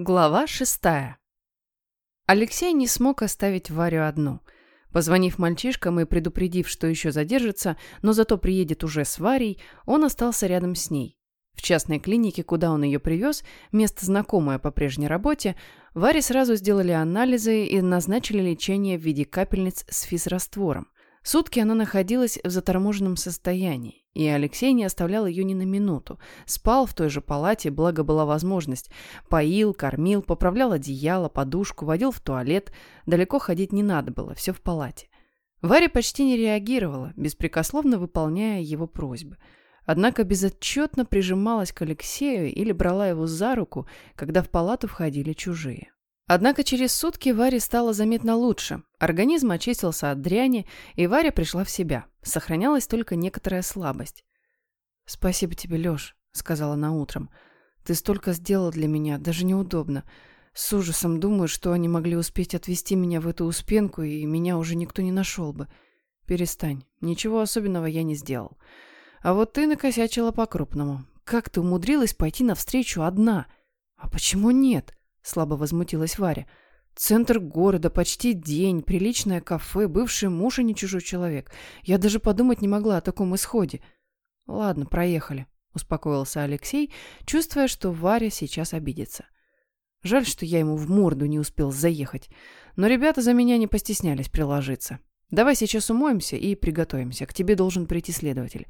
Глава шестая. Алексей не смог оставить Варю одну. Позвонив мальчишкам и предупредив, что еще задержится, но зато приедет уже с Варей, он остался рядом с ней. В частной клинике, куда он ее привез, место знакомое по прежней работе, Варе сразу сделали анализы и назначили лечение в виде капельниц с физраствором. Сутки она находилась в заторможенном состоянии, и Алексей не оставлял ее ни на минуту. Спал в той же палате, благо была возможность. Поил, кормил, поправлял одеяло, подушку, водил в туалет. Далеко ходить не надо было, все в палате. Варя почти не реагировала, беспрекословно выполняя его просьбы. Однако безотчетно прижималась к Алексею или брала его за руку, когда в палату входили чужие. Однако через сутки Варе стало заметно лучше. Организм очистился от дряни, и Варя пришла в себя. Сохранялась только некоторая слабость. «Спасибо тебе, Лёш», — сказала она утром. «Ты столько сделал для меня, даже неудобно. С ужасом думаю, что они могли успеть отвезти меня в эту успенку, и меня уже никто не нашел бы. Перестань, ничего особенного я не сделал. А вот ты накосячила по-крупному. Как ты умудрилась пойти навстречу одна? А почему нет?» Слабо возмутилась Варя. Центр города, почти день, приличное кафе, бывший муж и не чужой человек. Я даже подумать не могла о таком исходе. Ладно, проехали, успокоился Алексей, чувствуя, что Варя сейчас обидится. Жаль, что я ему в морду не успел заехать. Но ребята за меня не постеснялись приложиться. Давай сейчас умоемся и приготовимся. К тебе должен прийти следователь.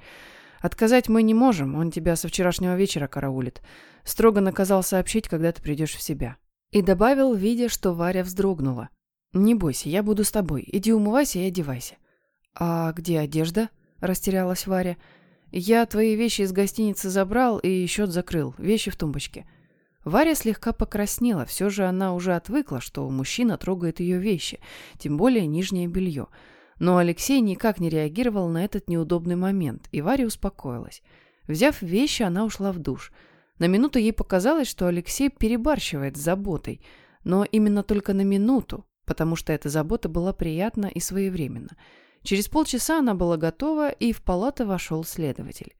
Отказать мы не можем, он тебя со вчерашнего вечера караулит. Строго наказал сообщить, когда ты придешь в себя. И добавил, видя, что Варя вздрогнула. «Не бойся, я буду с тобой. Иди умывайся и одевайся». «А где одежда?» – растерялась Варя. «Я твои вещи из гостиницы забрал и счет закрыл. Вещи в тумбочке». Варя слегка покраснела, все же она уже отвыкла, что мужчина трогает ее вещи, тем более нижнее белье. Но Алексей никак не реагировал на этот неудобный момент, и Варя успокоилась. Взяв вещи, она ушла в душ. На минуту ей показалось, что Алексей перебарщивает с заботой, но именно только на минуту, потому что эта забота была приятна и своевременна. Через полчаса она была готова, и в палату вошел следователь.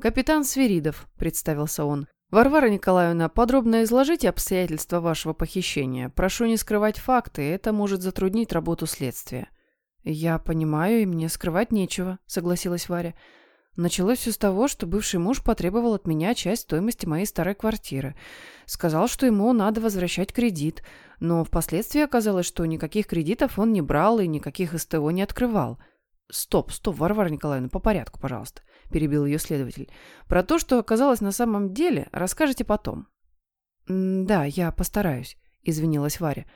«Капитан Свиридов», — представился он. «Варвара Николаевна, подробно изложите обстоятельства вашего похищения. Прошу не скрывать факты, это может затруднить работу следствия». «Я понимаю, и мне скрывать нечего», — согласилась Варя. Началось все с того, что бывший муж потребовал от меня часть стоимости моей старой квартиры. Сказал, что ему надо возвращать кредит, но впоследствии оказалось, что никаких кредитов он не брал и никаких СТО не открывал. «Стоп, стоп, Варвара Николаевна, по порядку, пожалуйста», – перебил ее следователь. «Про то, что оказалось на самом деле, расскажете потом». «Да, я постараюсь», – извинилась Варя.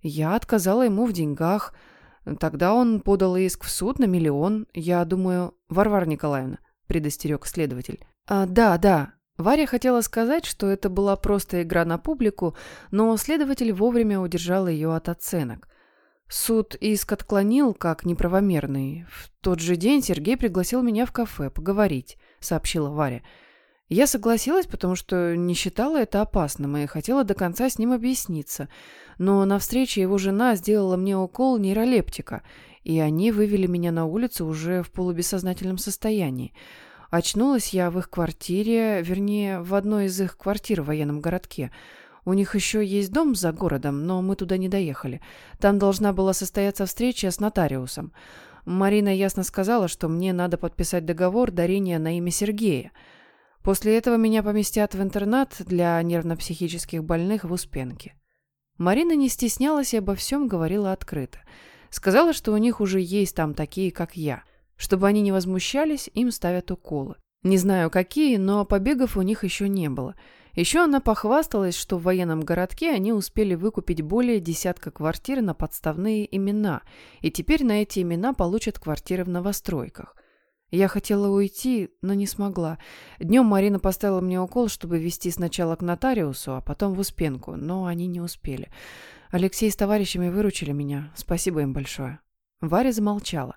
«Я отказала ему в деньгах». Тогда он подал иск в суд на миллион. Я думаю, Варвара Николаевна, предостерег следователь. А, да, да. Варя хотела сказать, что это была просто игра на публику, но следователь вовремя удержал ее от оценок. Суд иск отклонил как неправомерный. В тот же день Сергей пригласил меня в кафе поговорить, сообщила Варя. Я согласилась, потому что не считала это опасным и хотела до конца с ним объясниться. Но на встрече его жена сделала мне укол нейролептика, и они вывели меня на улицу уже в полубессознательном состоянии. Очнулась я в их квартире, вернее, в одной из их квартир в военном городке. У них еще есть дом за городом, но мы туда не доехали. Там должна была состояться встреча с нотариусом. Марина ясно сказала, что мне надо подписать договор дарения на имя Сергея. После этого меня поместят в интернат для нервно-психических больных в Успенке. Марина не стеснялась и обо всем говорила открыто. Сказала, что у них уже есть там такие, как я. Чтобы они не возмущались, им ставят уколы. Не знаю какие, но побегов у них еще не было. Еще она похвасталась, что в военном городке они успели выкупить более десятка квартир на подставные имена, и теперь на эти имена получат квартиры в новостройках. Я хотела уйти, но не смогла. Днем Марина поставила мне укол, чтобы вести сначала к нотариусу, а потом в Успенку, но они не успели. Алексей с товарищами выручили меня. Спасибо им большое. Варя замолчала.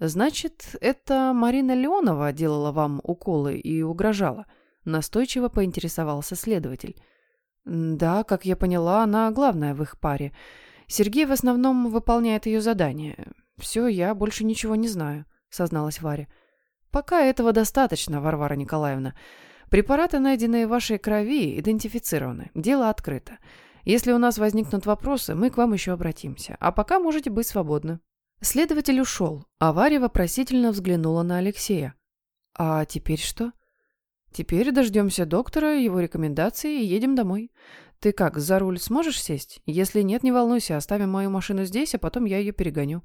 «Значит, это Марина Леонова делала вам уколы и угрожала?» Настойчиво поинтересовался следователь. «Да, как я поняла, она главная в их паре. Сергей в основном выполняет ее задания. Все, я больше ничего не знаю» созналась Варя. «Пока этого достаточно, Варвара Николаевна. Препараты, найденные в вашей крови, идентифицированы. Дело открыто. Если у нас возникнут вопросы, мы к вам еще обратимся. А пока можете быть свободны». Следователь ушел, а Варя вопросительно взглянула на Алексея. «А теперь что?» «Теперь дождемся доктора, его рекомендации и едем домой. Ты как, за руль сможешь сесть? Если нет, не волнуйся, оставим мою машину здесь, а потом я ее перегоню».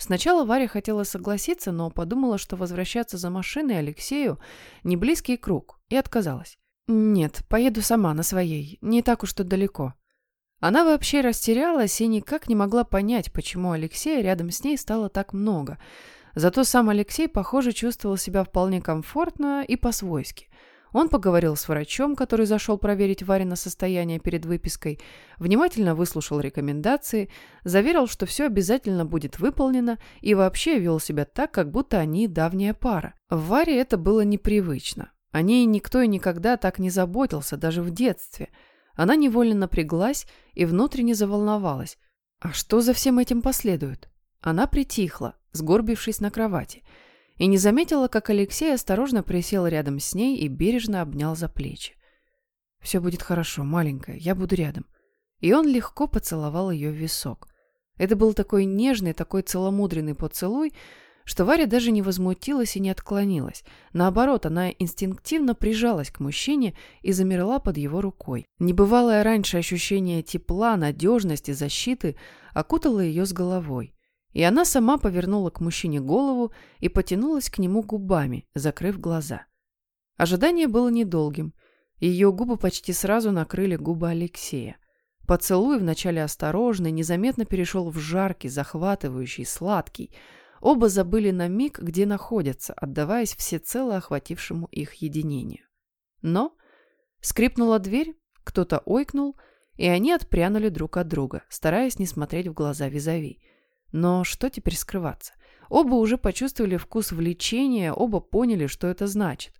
Сначала Варя хотела согласиться, но подумала, что возвращаться за машиной Алексею – не близкий круг, и отказалась. «Нет, поеду сама на своей, не так уж тут далеко». Она вообще растерялась и никак не могла понять, почему Алексея рядом с ней стало так много. Зато сам Алексей, похоже, чувствовал себя вполне комфортно и по-свойски. Он поговорил с врачом, который зашел проверить Варина состояние перед выпиской, внимательно выслушал рекомендации, заверил, что все обязательно будет выполнено и вообще вел себя так, как будто они давняя пара. В Варе это было непривычно. О ней никто и никогда так не заботился, даже в детстве – она невольно напряглась и внутренне заволновалась. А что за всем этим последует? Она притихла, сгорбившись на кровати, и не заметила, как Алексей осторожно присел рядом с ней и бережно обнял за плечи. «Все будет хорошо, маленькая, я буду рядом». И он легко поцеловал ее в висок. Это был такой нежный, такой целомудренный поцелуй, что Варя даже не возмутилась и не отклонилась. Наоборот, она инстинктивно прижалась к мужчине и замерла под его рукой. Небывалое раньше ощущение тепла, надежности, защиты окутало ее с головой. И она сама повернула к мужчине голову и потянулась к нему губами, закрыв глаза. Ожидание было недолгим. Ее губы почти сразу накрыли губы Алексея. Поцелуй вначале осторожный, незаметно перешел в жаркий, захватывающий, сладкий – Оба забыли на миг, где находятся, отдаваясь всецело охватившему их единению. Но скрипнула дверь, кто-то ойкнул, и они отпрянули друг от друга, стараясь не смотреть в глаза визави. Но что теперь скрываться? Оба уже почувствовали вкус влечения, оба поняли, что это значит,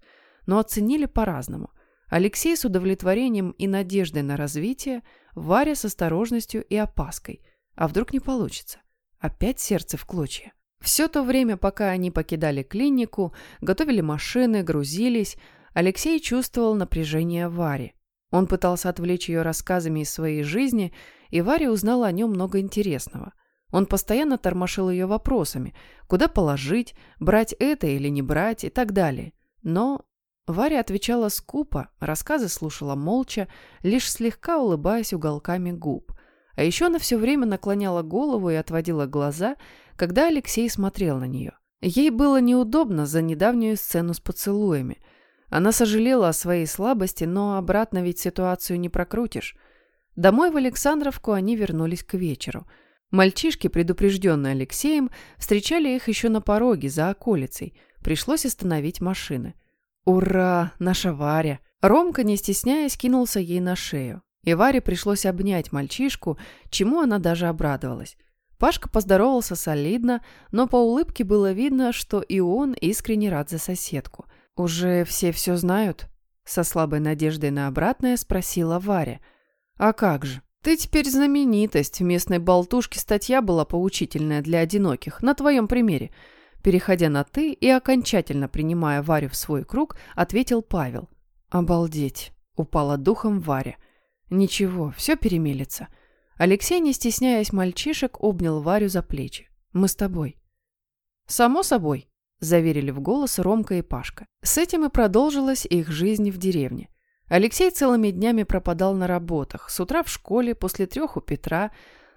но оценили по-разному. Алексей с удовлетворением и надеждой на развитие, Варя с осторожностью и опаской. А вдруг не получится? Опять сердце в клочья. Все то время, пока они покидали клинику, готовили машины, грузились, Алексей чувствовал напряжение Вари. Он пытался отвлечь ее рассказами из своей жизни, и Варя узнала о нем много интересного. Он постоянно тормошил ее вопросами, куда положить, брать это или не брать и так далее. Но Варя отвечала скупо, рассказы слушала молча, лишь слегка улыбаясь уголками губ. А еще она все время наклоняла голову и отводила глаза, когда Алексей смотрел на нее. Ей было неудобно за недавнюю сцену с поцелуями. Она сожалела о своей слабости, но обратно ведь ситуацию не прокрутишь. Домой в Александровку они вернулись к вечеру. Мальчишки, предупрежденные Алексеем, встречали их еще на пороге, за околицей. Пришлось остановить машины. «Ура! Наша Варя!» Ромка, не стесняясь, кинулся ей на шею. И Варе пришлось обнять мальчишку, чему она даже обрадовалась. Пашка поздоровался солидно, но по улыбке было видно, что и он искренне рад за соседку. «Уже все все знают?» Со слабой надеждой на обратное спросила Варя. «А как же? Ты теперь знаменитость. В местной болтушке статья была поучительная для одиноких, на твоем примере». Переходя на «ты» и окончательно принимая Варю в свой круг, ответил Павел. «Обалдеть!» — упала духом Варя. Ничего, все перемелется. Алексей, не стесняясь мальчишек, обнял Варю за плечи. Мы с тобой. Само собой, заверили в голос Ромка и Пашка. С этим и продолжилась их жизнь в деревне. Алексей целыми днями пропадал на работах. С утра в школе, после трех у Петра.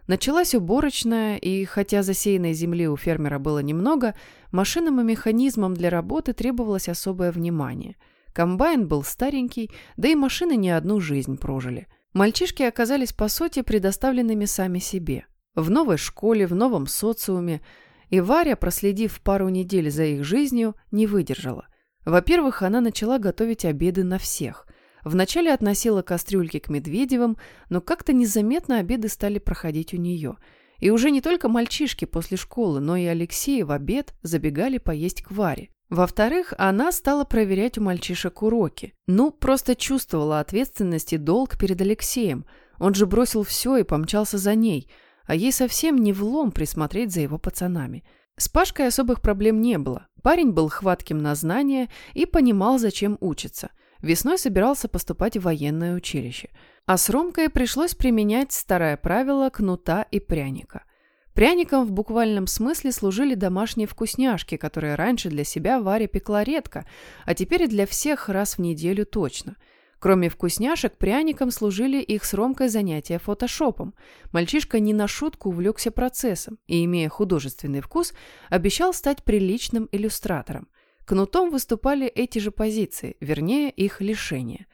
Началась уборочная, и хотя засеянной земли у фермера было немного, машинам и механизмам для работы требовалось особое внимание. Комбайн был старенький, да и машины не одну жизнь прожили – Мальчишки оказались, по сути, предоставленными сами себе. В новой школе, в новом социуме. И Варя, проследив пару недель за их жизнью, не выдержала. Во-первых, она начала готовить обеды на всех. Вначале относила кастрюльки к Медведевым, но как-то незаметно обеды стали проходить у нее. И уже не только мальчишки после школы, но и Алексей в обед забегали поесть к Варе. Во-вторых, она стала проверять у мальчишек уроки. Ну, просто чувствовала ответственность и долг перед Алексеем. Он же бросил все и помчался за ней, а ей совсем не влом присмотреть за его пацанами. С Пашкой особых проблем не было. Парень был хватким на знания и понимал, зачем учится. Весной собирался поступать в военное училище. А с Ромкой пришлось применять старое правило кнута и пряника. Пряником в буквальном смысле служили домашние вкусняшки, которые раньше для себя Варя пекла редко, а теперь для всех раз в неделю точно – Кроме вкусняшек, пряником служили их с Ромкой занятия фотошопом. Мальчишка не на шутку увлекся процессом и, имея художественный вкус, обещал стать приличным иллюстратором. Кнутом выступали эти же позиции, вернее, их лишение.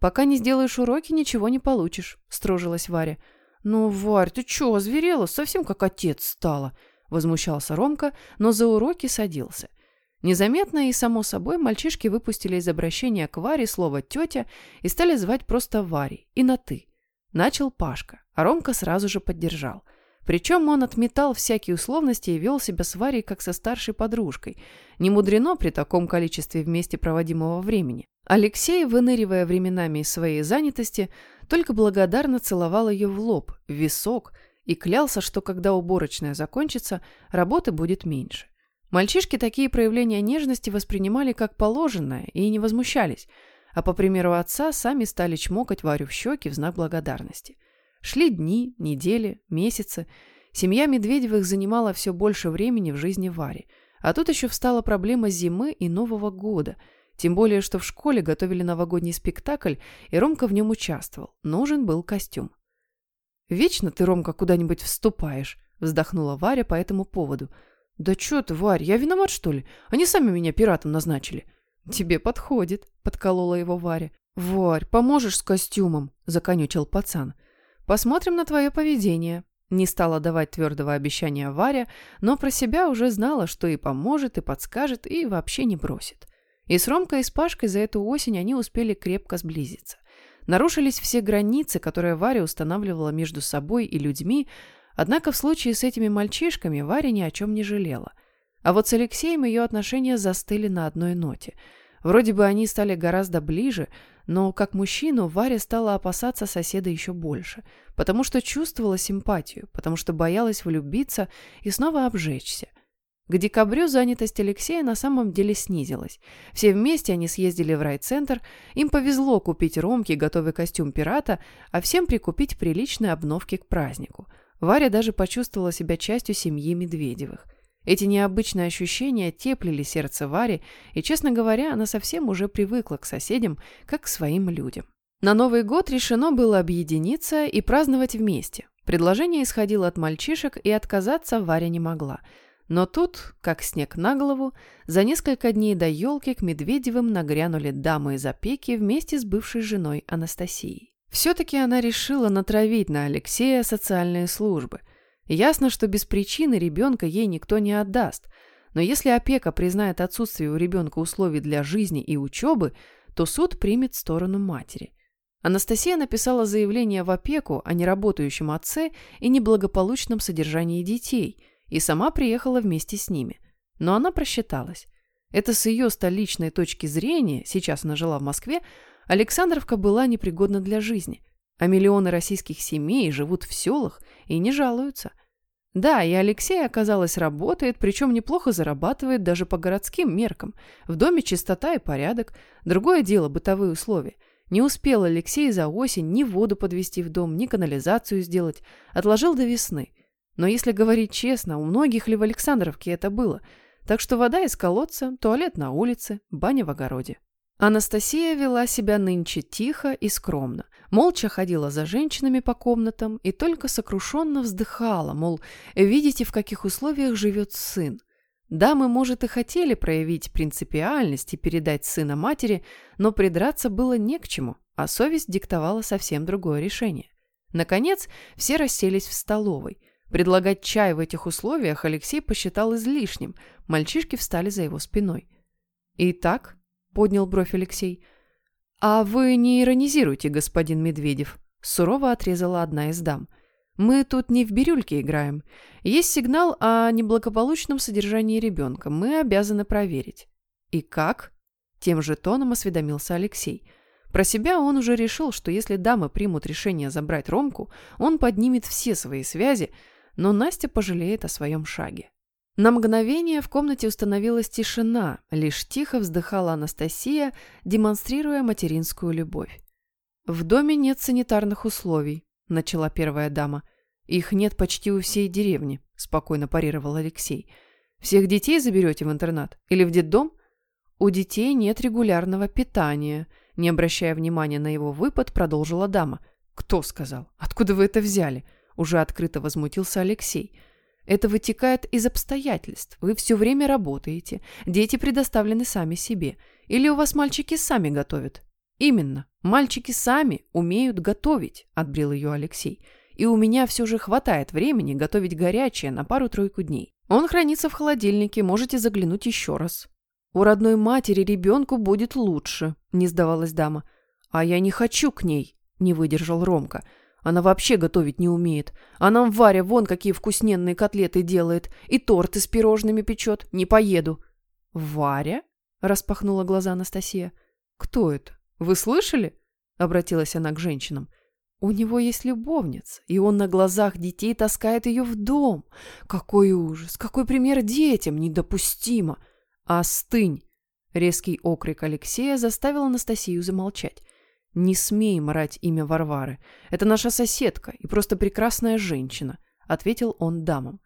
«Пока не сделаешь уроки, ничего не получишь», – строжилась Варя. «Ну, Варь, ты чё, озверела? Совсем как отец стала», – возмущался Ромка, но за уроки садился – Незаметно и само собой мальчишки выпустили из обращения к Варе слово «тетя» и стали звать просто Варей и на «ты». Начал Пашка, а Ромка сразу же поддержал. Причем он отметал всякие условности и вел себя с Варей как со старшей подружкой. Не мудрено при таком количестве вместе проводимого времени. Алексей, выныривая временами из своей занятости, только благодарно целовал ее в лоб, в висок и клялся, что когда уборочная закончится, работы будет меньше. Мальчишки такие проявления нежности воспринимали как положенное и не возмущались, а по примеру отца сами стали чмокать Варю в щеки в знак благодарности. Шли дни, недели, месяцы. Семья Медведевых занимала все больше времени в жизни Вари. А тут еще встала проблема зимы и Нового года. Тем более, что в школе готовили новогодний спектакль, и Ромка в нем участвовал. Нужен был костюм. «Вечно ты, Ромка, куда-нибудь вступаешь», – вздохнула Варя по этому поводу – «Да чё ты, Варь, я виноват, что ли? Они сами меня пиратом назначили». «Тебе подходит», — подколола его Варя. «Варь, поможешь с костюмом?» — законючил пацан. «Посмотрим на твое поведение». Не стала давать твердого обещания Варя, но про себя уже знала, что и поможет, и подскажет, и вообще не бросит. И с Ромкой и с Пашкой за эту осень они успели крепко сблизиться. Нарушились все границы, которые Варя устанавливала между собой и людьми, Однако в случае с этими мальчишками Варя ни о чем не жалела. А вот с Алексеем ее отношения застыли на одной ноте. Вроде бы они стали гораздо ближе, но как мужчину Варя стала опасаться соседа еще больше, потому что чувствовала симпатию, потому что боялась влюбиться и снова обжечься. К декабрю занятость Алексея на самом деле снизилась. Все вместе они съездили в райцентр, им повезло купить Ромке готовый костюм пирата, а всем прикупить приличные обновки к празднику – Варя даже почувствовала себя частью семьи Медведевых. Эти необычные ощущения теплили сердце Вари, и, честно говоря, она совсем уже привыкла к соседям, как к своим людям. На Новый год решено было объединиться и праздновать вместе. Предложение исходило от мальчишек, и отказаться Варя не могла. Но тут, как снег на голову, за несколько дней до елки к Медведевым нагрянули дамы из опеки вместе с бывшей женой Анастасией. Все-таки она решила натравить на Алексея социальные службы. Ясно, что без причины ребенка ей никто не отдаст, но если опека признает отсутствие у ребенка условий для жизни и учебы, то суд примет сторону матери. Анастасия написала заявление в опеку о неработающем отце и неблагополучном содержании детей и сама приехала вместе с ними. Но она просчиталась. Это с ее столичной точки зрения, сейчас она жила в Москве, Александровка была непригодна для жизни, а миллионы российских семей живут в селах и не жалуются. Да, и Алексей, оказалось, работает, причем неплохо зарабатывает даже по городским меркам. В доме чистота и порядок. Другое дело – бытовые условия. Не успел Алексей за осень ни воду подвести в дом, ни канализацию сделать. Отложил до весны. Но если говорить честно, у многих ли в Александровке это было? Так что вода из колодца, туалет на улице, баня в огороде. Анастасия вела себя нынче тихо и скромно, молча ходила за женщинами по комнатам и только сокрушенно вздыхала, мол, видите, в каких условиях живет сын. Дамы, может, и хотели проявить принципиальность и передать сына матери, но придраться было не к чему, а совесть диктовала совсем другое решение. Наконец, все расселись в столовой. Предлагать чай в этих условиях Алексей посчитал излишним, мальчишки встали за его спиной. «Итак», — поднял бровь Алексей. «А вы не иронизируйте, господин Медведев», — сурово отрезала одна из дам. «Мы тут не в бирюльке играем. Есть сигнал о неблагополучном содержании ребенка. Мы обязаны проверить». «И как?» — тем же тоном осведомился Алексей. Про себя он уже решил, что если дамы примут решение забрать Ромку, он поднимет все свои связи, но Настя пожалеет о своем шаге. На мгновение в комнате установилась тишина, лишь тихо вздыхала Анастасия, демонстрируя материнскую любовь. «В доме нет санитарных условий», – начала первая дама. «Их нет почти у всей деревни», – спокойно парировал Алексей. «Всех детей заберете в интернат? Или в детдом?» «У детей нет регулярного питания», – не обращая внимания на его выпад, продолжила дама. «Кто сказал? Откуда вы это взяли?» – уже открыто возмутился Алексей. Это вытекает из обстоятельств. Вы все время работаете, дети предоставлены сами себе. Или у вас мальчики сами готовят? Именно, мальчики сами умеют готовить, отбрил ее Алексей. И у меня все же хватает времени готовить горячее на пару-тройку дней. Он хранится в холодильнике, можете заглянуть еще раз. У родной матери ребенку будет лучше, не сдавалась дама. А я не хочу к ней, не выдержал Ромка. Она вообще готовить не умеет. А нам Варя вон какие вкусненные котлеты делает. И торты с пирожными печет. Не поеду». «Варя?» – распахнула глаза Анастасия. «Кто это? Вы слышали?» – обратилась она к женщинам. «У него есть любовница, и он на глазах детей таскает ее в дом. Какой ужас! Какой пример детям! Недопустимо!» «Остынь!» – резкий окрик Алексея заставил Анастасию замолчать. «Не смей мрать имя Варвары. Это наша соседка и просто прекрасная женщина», — ответил он дамам.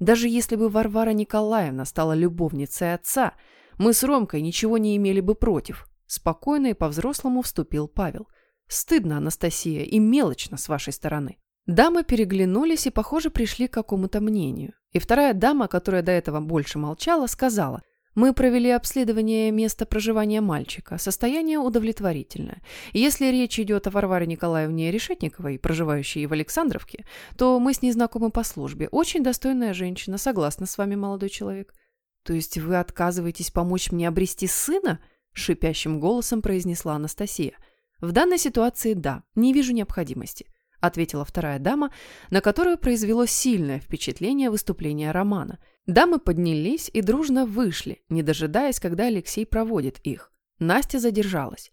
«Даже если бы Варвара Николаевна стала любовницей отца, мы с Ромкой ничего не имели бы против», — спокойно и по-взрослому вступил Павел. «Стыдно, Анастасия, и мелочно с вашей стороны». Дамы переглянулись и, похоже, пришли к какому-то мнению. И вторая дама, которая до этого больше молчала, сказала — мы провели обследование места проживания мальчика. Состояние удовлетворительное. Если речь идет о Варваре Николаевне Решетниковой, проживающей в Александровке, то мы с ней знакомы по службе. Очень достойная женщина. Согласна с вами, молодой человек. То есть вы отказываетесь помочь мне обрести сына? Шипящим голосом произнесла Анастасия. В данной ситуации да, не вижу необходимости ответила вторая дама, на которую произвело сильное впечатление выступление Романа. Дамы поднялись и дружно вышли, не дожидаясь, когда Алексей проводит их. Настя задержалась.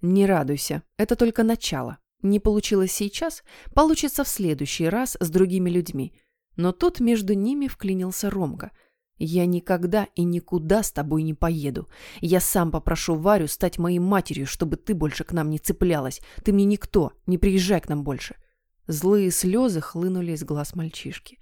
«Не радуйся, это только начало. Не получилось сейчас, получится в следующий раз с другими людьми». Но тут между ними вклинился Ромка. «Я никогда и никуда с тобой не поеду. Я сам попрошу Варю стать моей матерью, чтобы ты больше к нам не цеплялась. Ты мне никто, не приезжай к нам больше». Злые слезы хлынули из глаз мальчишки.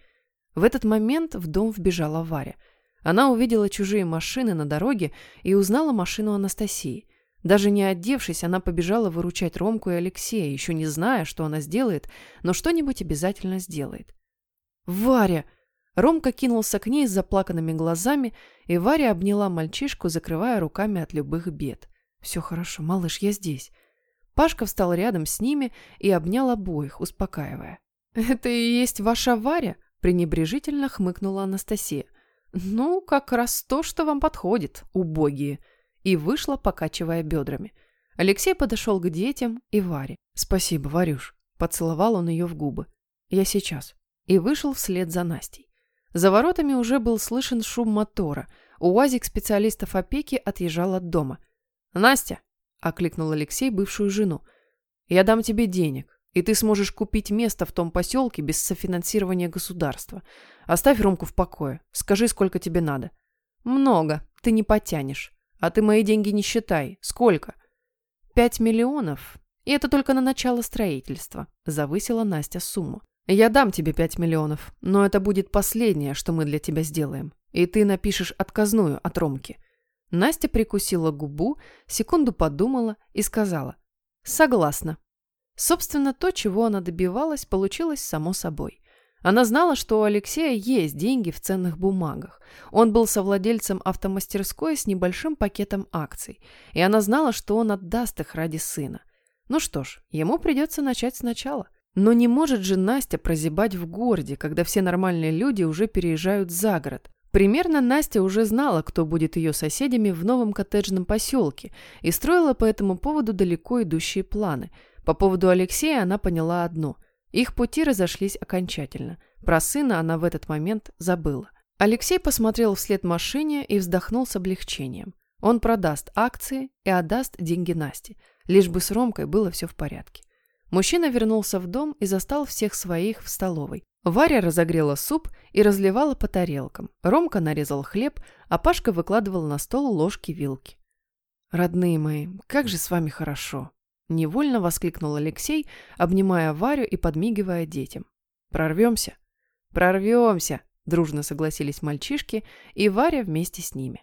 В этот момент в дом вбежала Варя. Она увидела чужие машины на дороге и узнала машину Анастасии. Даже не одевшись, она побежала выручать Ромку и Алексея, еще не зная, что она сделает, но что-нибудь обязательно сделает. «Варя!» Ромка кинулся к ней с заплаканными глазами, и Варя обняла мальчишку, закрывая руками от любых бед. «Все хорошо, малыш, я здесь. Пашка встал рядом с ними и обнял обоих, успокаивая. «Это и есть ваша Варя?» – пренебрежительно хмыкнула Анастасия. «Ну, как раз то, что вам подходит, убогие!» И вышла, покачивая бедрами. Алексей подошел к детям и Варе. «Спасибо, Варюш!» – поцеловал он ее в губы. «Я сейчас». И вышел вслед за Настей. За воротами уже был слышен шум мотора. УАЗик специалистов опеки отъезжал от дома. «Настя!» – окликнул Алексей бывшую жену. «Я дам тебе денег, и ты сможешь купить место в том поселке без софинансирования государства. Оставь Ромку в покое. Скажи, сколько тебе надо». «Много. Ты не потянешь. А ты мои деньги не считай. Сколько?» «Пять миллионов. И это только на начало строительства», – завысила Настя сумму. «Я дам тебе пять миллионов, но это будет последнее, что мы для тебя сделаем. И ты напишешь отказную от Ромки». Настя прикусила губу, секунду подумала и сказала «Согласна». Собственно, то, чего она добивалась, получилось само собой. Она знала, что у Алексея есть деньги в ценных бумагах. Он был совладельцем автомастерской с небольшим пакетом акций, и она знала, что он отдаст их ради сына. Ну что ж, ему придется начать сначала. Но не может же Настя прозябать в городе, когда все нормальные люди уже переезжают за город. Примерно Настя уже знала, кто будет ее соседями в новом коттеджном поселке, и строила по этому поводу далеко идущие планы. По поводу Алексея она поняла одно – их пути разошлись окончательно. Про сына она в этот момент забыла. Алексей посмотрел вслед машине и вздохнул с облегчением. Он продаст акции и отдаст деньги Насте, лишь бы с Ромкой было все в порядке. Мужчина вернулся в дом и застал всех своих в столовой. Варя разогрела суп и разливала по тарелкам. Ромка нарезал хлеб, а Пашка выкладывал на стол ложки-вилки. «Родные мои, как же с вами хорошо!» Невольно воскликнул Алексей, обнимая Варю и подмигивая детям. «Прорвемся?» «Прорвемся!» – дружно согласились мальчишки, и Варя вместе с ними.